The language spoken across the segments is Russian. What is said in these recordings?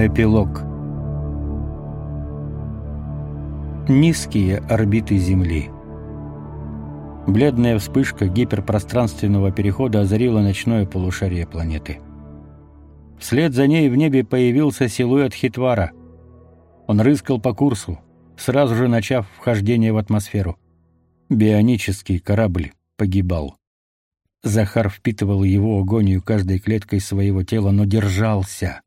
Эпилог Низкие орбиты Земли Бледная вспышка гиперпространственного перехода озарила ночное полушарие планеты. Вслед за ней в небе появился силуэт Хитвара. Он рыскал по курсу, сразу же начав вхождение в атмосферу. Бионический корабль погибал. Захар впитывал его агонию каждой клеткой своего тела, но держался.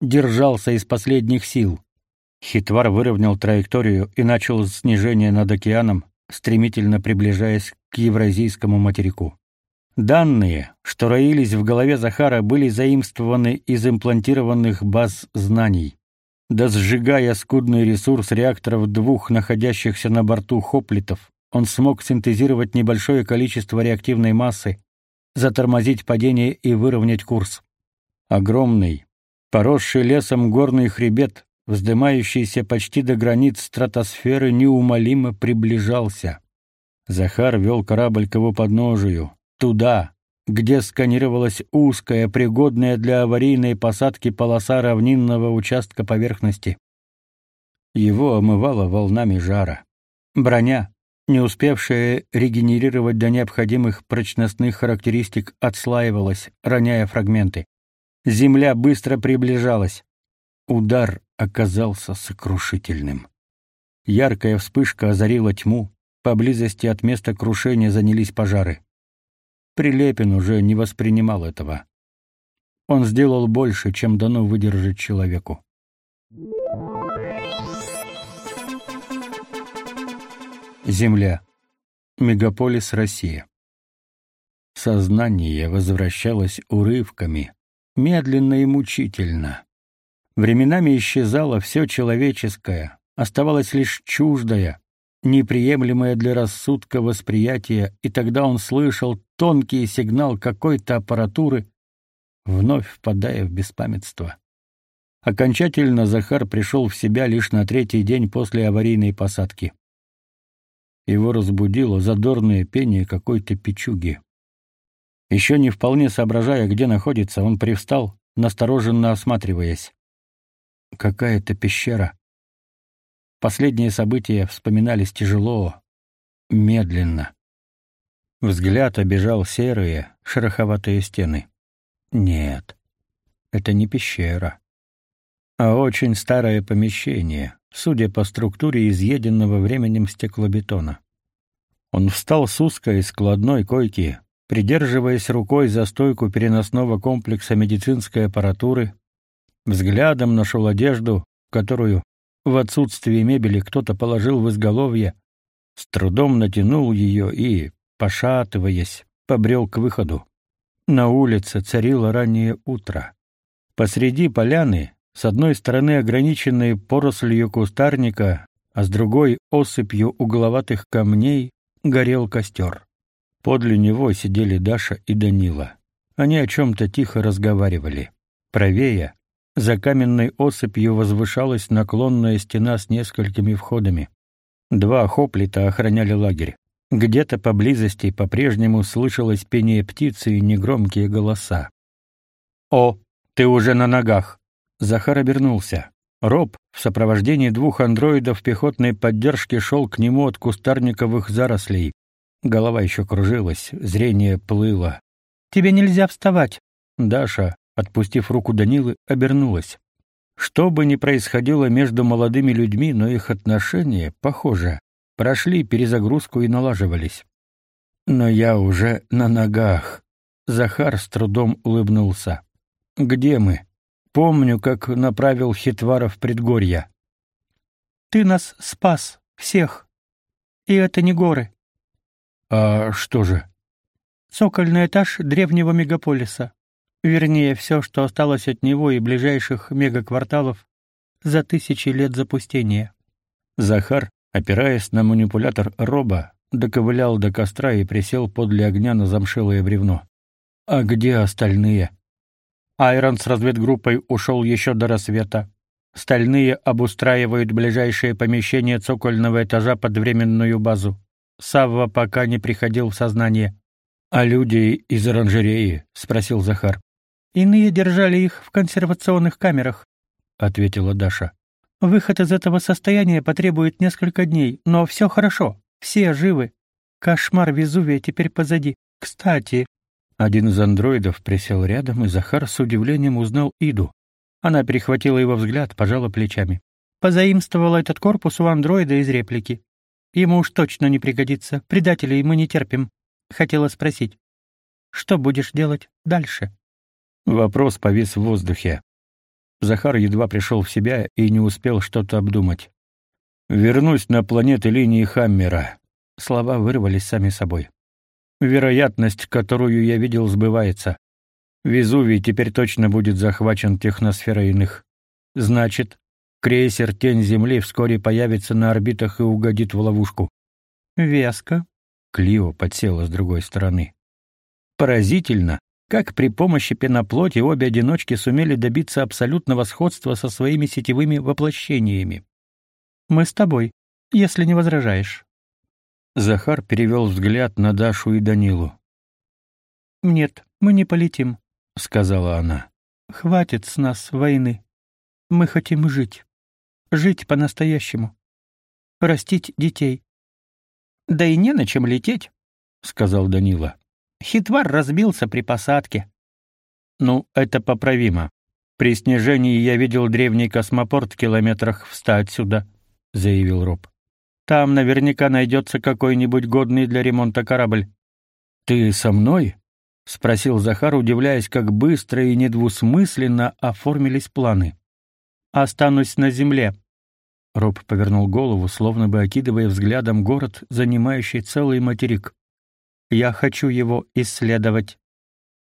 Держался из последних сил. Хитвар выровнял траекторию и начал снижение над океаном, стремительно приближаясь к евразийскому материку. Данные, что роились в голове Захара, были заимствованы из имплантированных баз знаний. Да сжигая скудный ресурс реакторов двух находящихся на борту хоплитов, он смог синтезировать небольшое количество реактивной массы, затормозить падение и выровнять курс. Огромный, поросший лесом горный хребет, вздымающийся почти до границ стратосферы, неумолимо приближался. Захар вел корабль к его подножию, туда, где сканировалась узкая, пригодная для аварийной посадки полоса равнинного участка поверхности. Его омывало волнами жара. Броня, не успевшая регенерировать до необходимых прочностных характеристик, отслаивалась, роняя фрагменты. Земля быстро приближалась. Удар оказался сокрушительным. Яркая вспышка озарила тьму, поблизости от места крушения занялись пожары. Прилепин уже не воспринимал этого. Он сделал больше, чем дано выдержать человеку. Земля. Мегаполис Россия. Сознание возвращалось урывками, медленно и мучительно. Временами исчезало все человеческое, оставалось лишь чуждое, неприемлемое для рассудка восприятие, и тогда он слышал тонкий сигнал какой-то аппаратуры, вновь впадая в беспамятство. Окончательно Захар пришел в себя лишь на третий день после аварийной посадки. Его разбудило задорное пение какой-то печуги. Еще не вполне соображая, где находится, он привстал, настороженно осматриваясь. Какая-то пещера. Последние события вспоминались тяжело, медленно. Взгляд обежал серые, шероховатые стены. Нет, это не пещера, а очень старое помещение, судя по структуре изъеденного временем стеклобетона. Он встал с узкой складной койки, придерживаясь рукой за стойку переносного комплекса медицинской аппаратуры, взглядом нашел одежду, которую в отсутствие мебели кто-то положил в изголовье, с трудом натянул ее и, пошатываясь, побрел к выходу. На улице царило раннее утро. Посреди поляны с одной стороны ограниченной порослью кустарника, а с другой осыпью угловатых камней горел костер. Подле него сидели Даша и Данила. Они о чем-то тихо разговаривали. Правее, за каменной осыпью возвышалась наклонная стена с несколькими входами. Два хоплита охраняли лагерь. Где-то поблизости по-прежнему слышалось пение птицы и негромкие голоса. «О, ты уже на ногах!» Захар обернулся. Роб в сопровождении двух андроидов пехотной поддержки шел к нему от кустарниковых зарослей. Голова еще кружилась, зрение плыло. «Тебе нельзя вставать!» Даша, отпустив руку Данилы, обернулась. Что бы ни происходило между молодыми людьми, но их отношения, похоже, прошли перезагрузку и налаживались. Но я уже на ногах. Захар с трудом улыбнулся. Где мы? Помню, как направил Хитвара в предгорья. Ты нас спас, всех. И это не горы. А что же? Цокольный этаж древнего мегаполиса. Вернее, все, что осталось от него и ближайших мегакварталов за тысячи лет запустения. Захар, опираясь на манипулятор роба, доковылял до костра и присел подле огня на замшелое бревно. А где остальные? Айрон с разведгруппой ушел еще до рассвета. Стальные обустраивают ближайшее помещение цокольного этажа под временную базу. Савва пока не приходил в сознание. А люди из оранжереи, спросил Захар. Иные держали их в консервационных камерах. ответила Даша. Выход из этого состояния потребует несколько дней, но все хорошо. Все живы. Кошмар Везувия теперь позади. Кстати, один из андроидов присел рядом, и Захар с удивлением узнал Иду. Она перехватила его взгляд, пожала плечами. Позаимствовала этот корпус у андроида из реплики. Ему уж точно не пригодится. Предателей мы не терпим. Хотела спросить, что будешь делать дальше? Вопрос повис в воздухе. Захар едва пришел в себя и не успел что-то обдумать. Вернусь на планеты линии Хаммера. Слова вырвались сами собой. Вероятность, которую я видел, сбывается. Везувий теперь точно будет захвачен техносферой иных. Значит, крейсер Тень Земли вскоре появится на орбитах и угодит в ловушку. Веско. Клио подсела с другой стороны. Поразительно, как при помощи пеноплоти обе одиночки сумели добиться абсолютного сходства со своими сетевыми воплощениями. Мы с тобой, если не возражаешь. Захар перевел взгляд на Дашу и Данилу. Нет, мы не полетим, сказала она. Хватит с нас войны. Мы хотим жить. Жить по-настоящему. Растить детей. Да и не на чем лететь, сказал Данила. Хитвар разбился при посадке. Ну, это поправимо. При снижении я видел древний космопорт в километрах в ста отсюда, заявил Роб. Там наверняка найдется какой-нибудь годный для ремонта корабль. Ты со мной? спросил Захар, удивляясь, как быстро и недвусмысленно оформились планы. Останусь на земле. Роб повернул голову, словно бы окидывая взглядом город, занимающий целый материк. Я хочу его исследовать,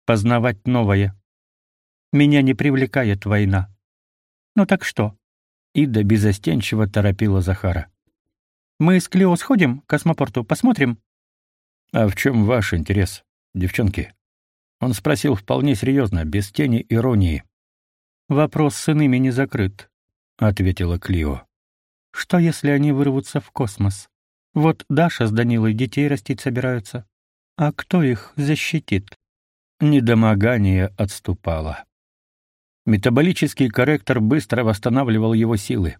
познавать новое. Меня не привлекает война. Ну так что? Ида безостенчиво торопила Захара. Мы с Клео сходим к космопорту, посмотрим. А в чем ваш интерес, девчонки? Он спросил вполне серьезно, без тени иронии. Вопрос с иными не закрыт, ответила Клио. Что если они вырвутся в космос? Вот Даша с Данилой детей растить собираются. А кто их защитит? Недомогание отступало. Метаболический корректор быстро восстанавливал его силы.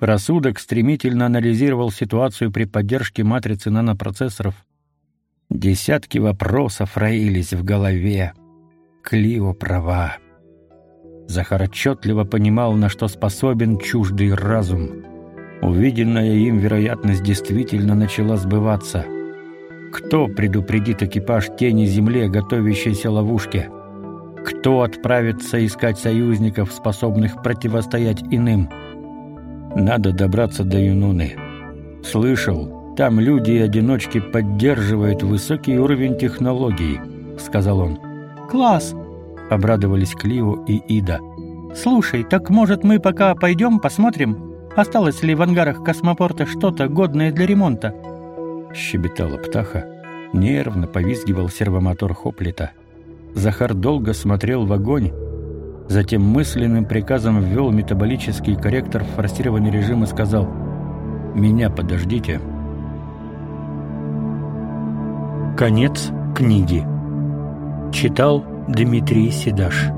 Рассудок стремительно анализировал ситуацию при поддержке матрицы нанопроцессоров. Десятки вопросов роились в голове. Клио права. Захар отчетливо понимал, на что способен чуждый разум. Увиденная им вероятность действительно начала сбываться. Кто предупредит экипаж тени Земли о готовящейся ловушке? Кто отправится искать союзников, способных противостоять иным? Надо добраться до Юнуны. Слышал, там люди и одиночки поддерживают высокий уровень технологий, сказал он. Класс, обрадовались Клио и Ида. Слушай, так может мы пока пойдем посмотрим, осталось ли в ангарах космопорта что-то годное для ремонта? щебетала птаха. Нервно повизгивал сервомотор Хоплита. Захар долго смотрел в огонь, Затем мысленным приказом ввел метаболический корректор в форсированный режим и сказал «Меня подождите». Конец книги. Читал Дмитрий Седаш.